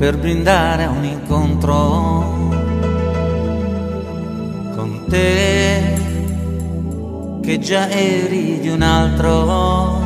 per brindare a un incontro con te che già eri di un altro.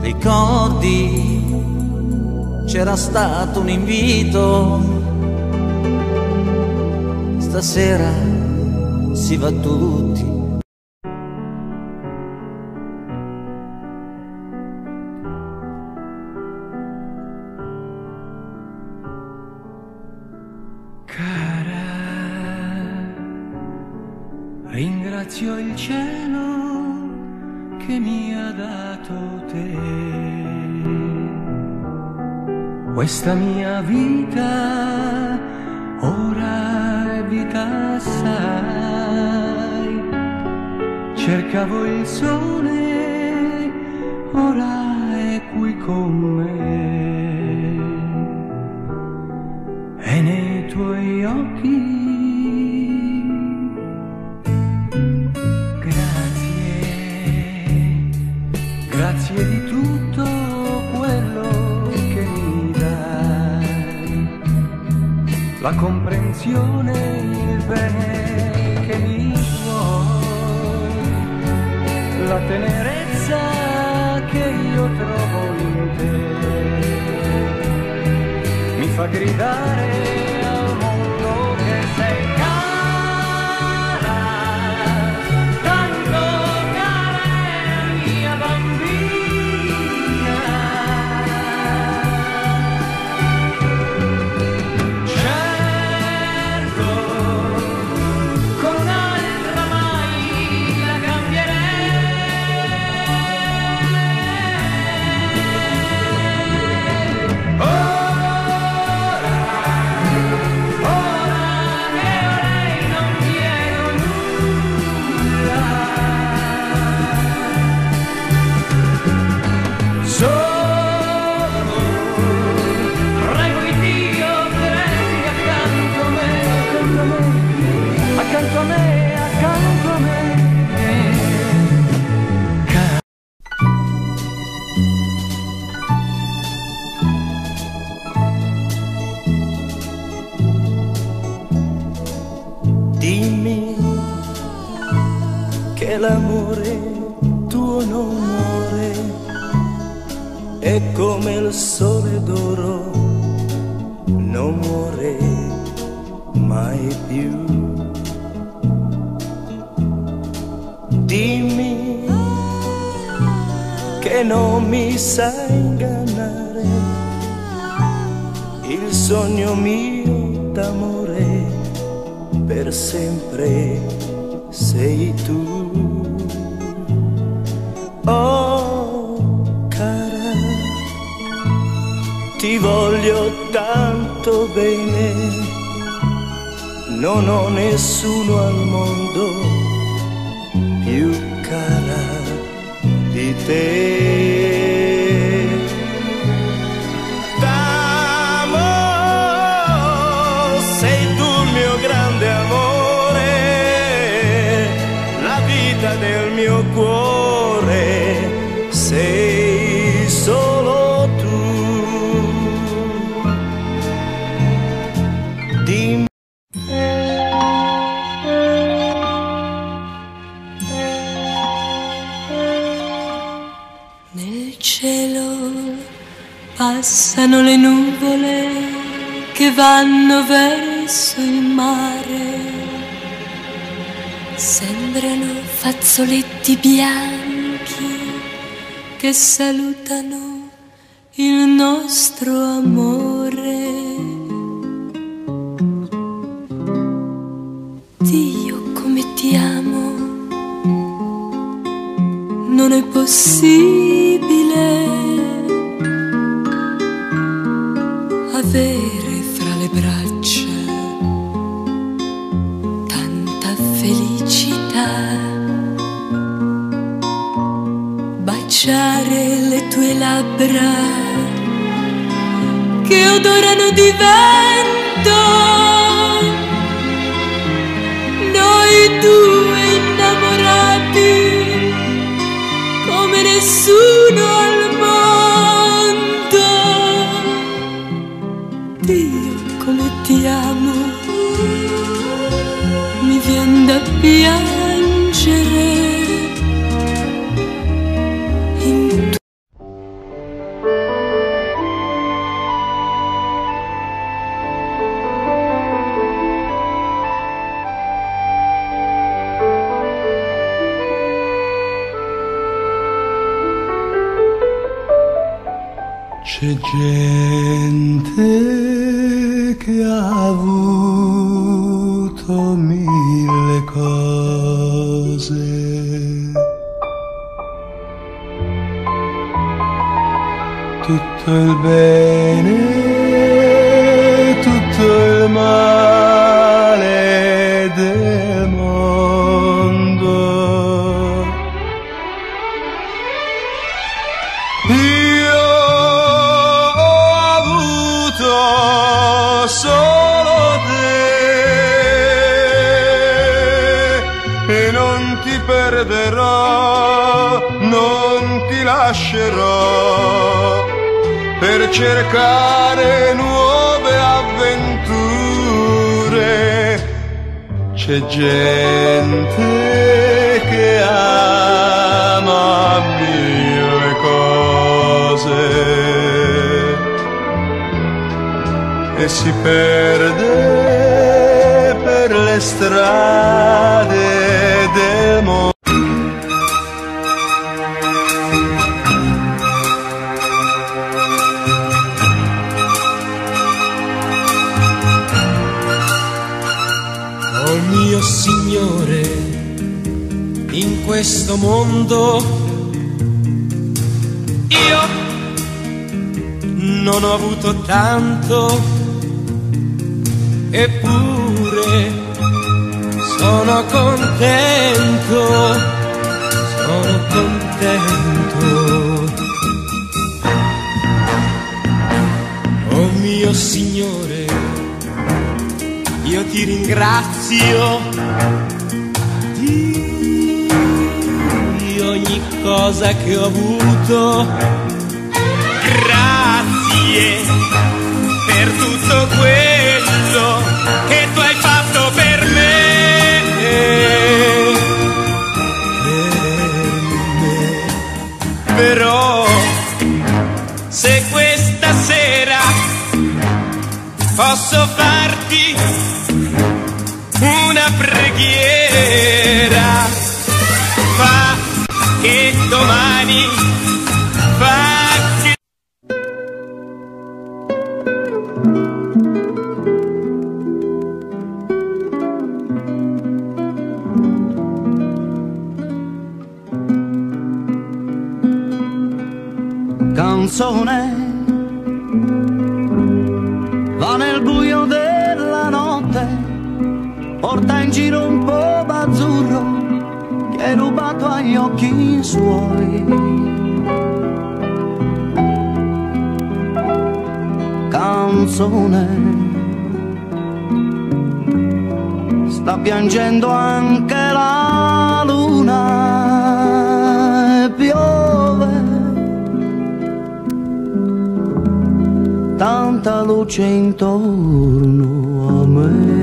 Ricordi, c'era stato un invito, stasera si va tutti. Ringrazio il cielo che mi ha dato te. Questa mia vita ora è vita sai. Cercavo il sole, ora è qui con me. La comprensione, il bene che mi vuoi, la tenerezza che io trovo in te, mi fa gridare che l'amore tuo non muore, è come il sole d'oro, non muore mai più. Dimmi che non mi sai ingannare, il sogno mio d'amore per sempre sei tu. Oh, cara, ti voglio tanto bene, non ho nessuno al mondo più cara di te. Passano le nuvole che vanno verso il mare. Sembrano fazzoletti bianchi che salutano il nostro amore. Dio come ti amo non è possibile baciare le tue labbra che odorano di vento. Noi due innamorati come nessuno al mondo. Dio come ti amo, mi viene da piangere. C'è gente che ha avuto mille cose. Tutto il bene, tutto il male lascerò per cercare nuove avventure. C'è gente che ama mille cose e si perde per le strade questo mondo io non ho avuto tanto, eppure sono contento, sono contento. Oh mio Signore, io ti ringrazio cosa che ho avuto. Canzone. Va nel buio della notte porta in giro un po' d'azzurro che hai rubato agli occhi suoi. Canzone. Sta piangendo anche la luna tanta luce intorno a me.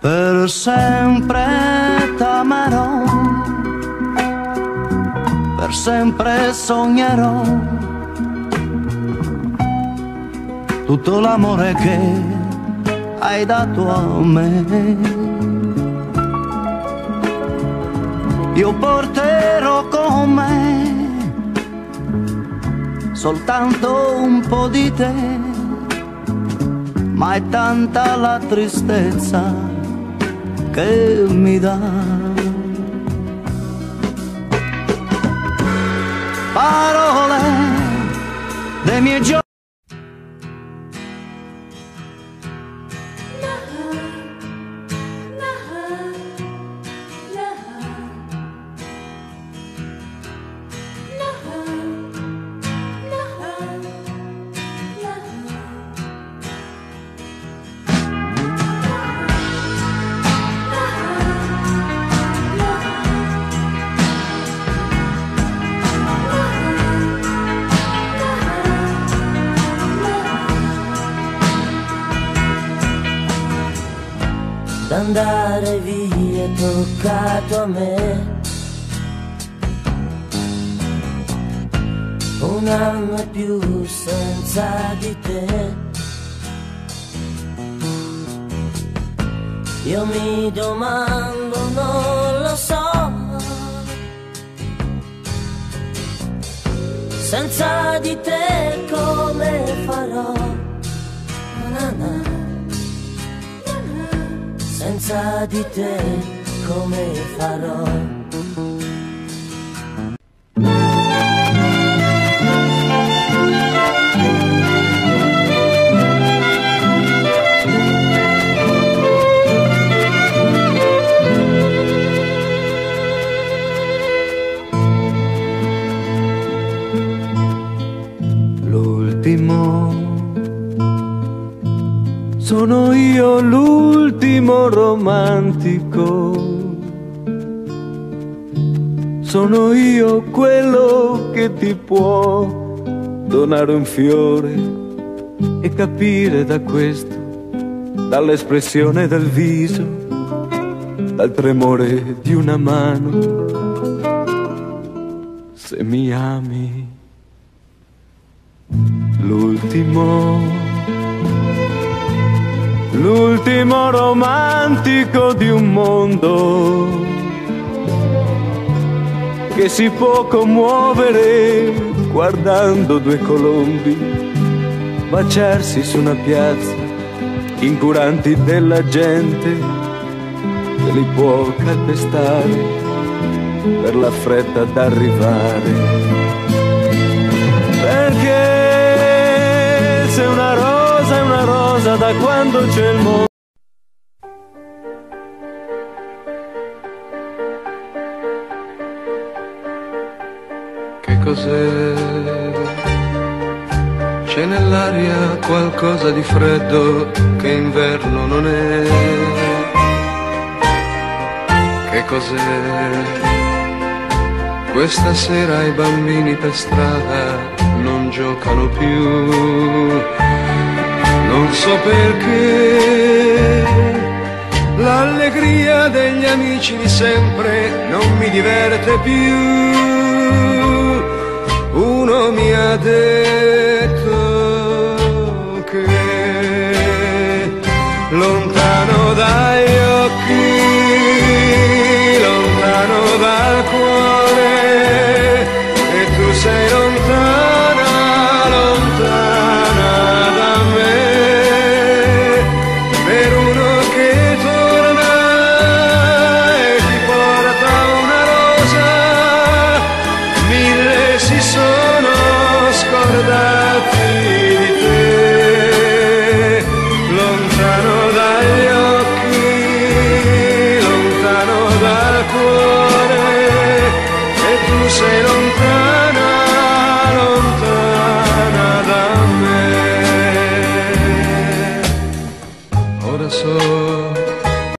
Per sempre t'amerò, per sempre sognerò tutto l'amore che hai dato a me. io porterò con me soltanto un po' di te, ma è tanta la tristezza che mi dà. Parole dei miei giorni. D'andare via toccato a me. Un anno e più senza di te. Io mi domando, non lo so. Senza di te come farò? Senza di te come farò? L'ultimo. Sono io l'ultimo romantico. Sono io quello che ti può donare un fiore e capire da questo, dall'espressione del viso, dal tremore di una mano, se mi ami. L'ultimo, l'ultimo romantico di un mondo che si può commuovere guardando due colombi baciarsi su una piazza, incuranti della gente che li può calpestare per la fretta d'arrivare. Perché se una rosa da quando c'è il mondo. Che cos'è? C'è nell'aria qualcosa di freddo che inverno non è. Che cos'è? Questa sera i bambini per strada non giocano più. Non so perché l'allegria degli amici di sempre non mi diverte più. Uno mi ha detto sono scordati